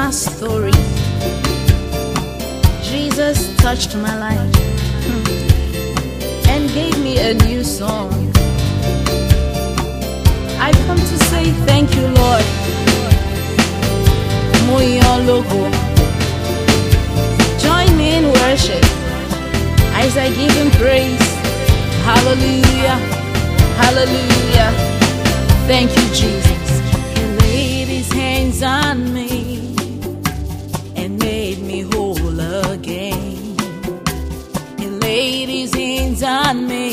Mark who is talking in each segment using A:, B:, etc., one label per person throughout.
A: my story. Jesus touched my life hmm, and gave me a new song. I come to say thank you, Lord. Logo. Join me in worship as I give him praise. Hallelujah, hallelujah. Thank you, Jesus. He laid his hands on me. on me.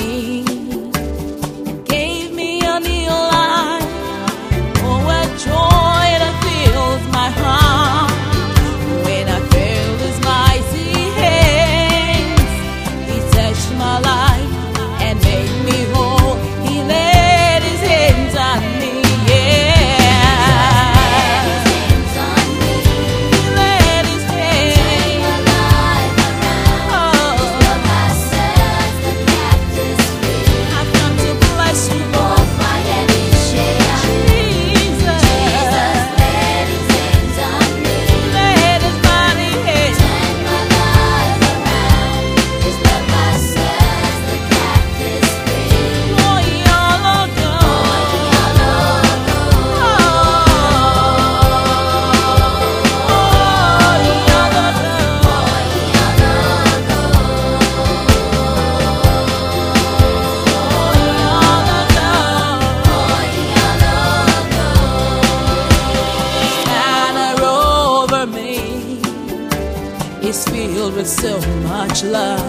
A: With so much love.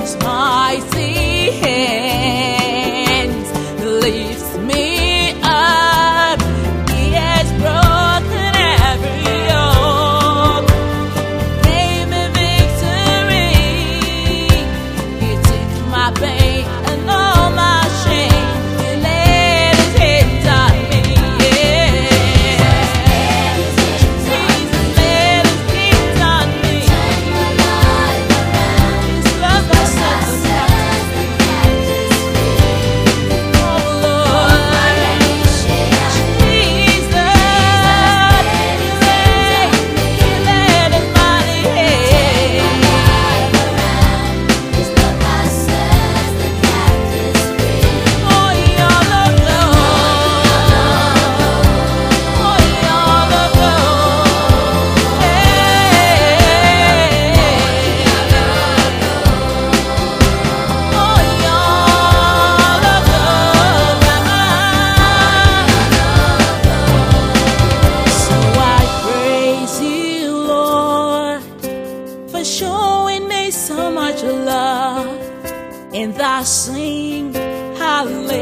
A: It's my. and I sing hallelujah.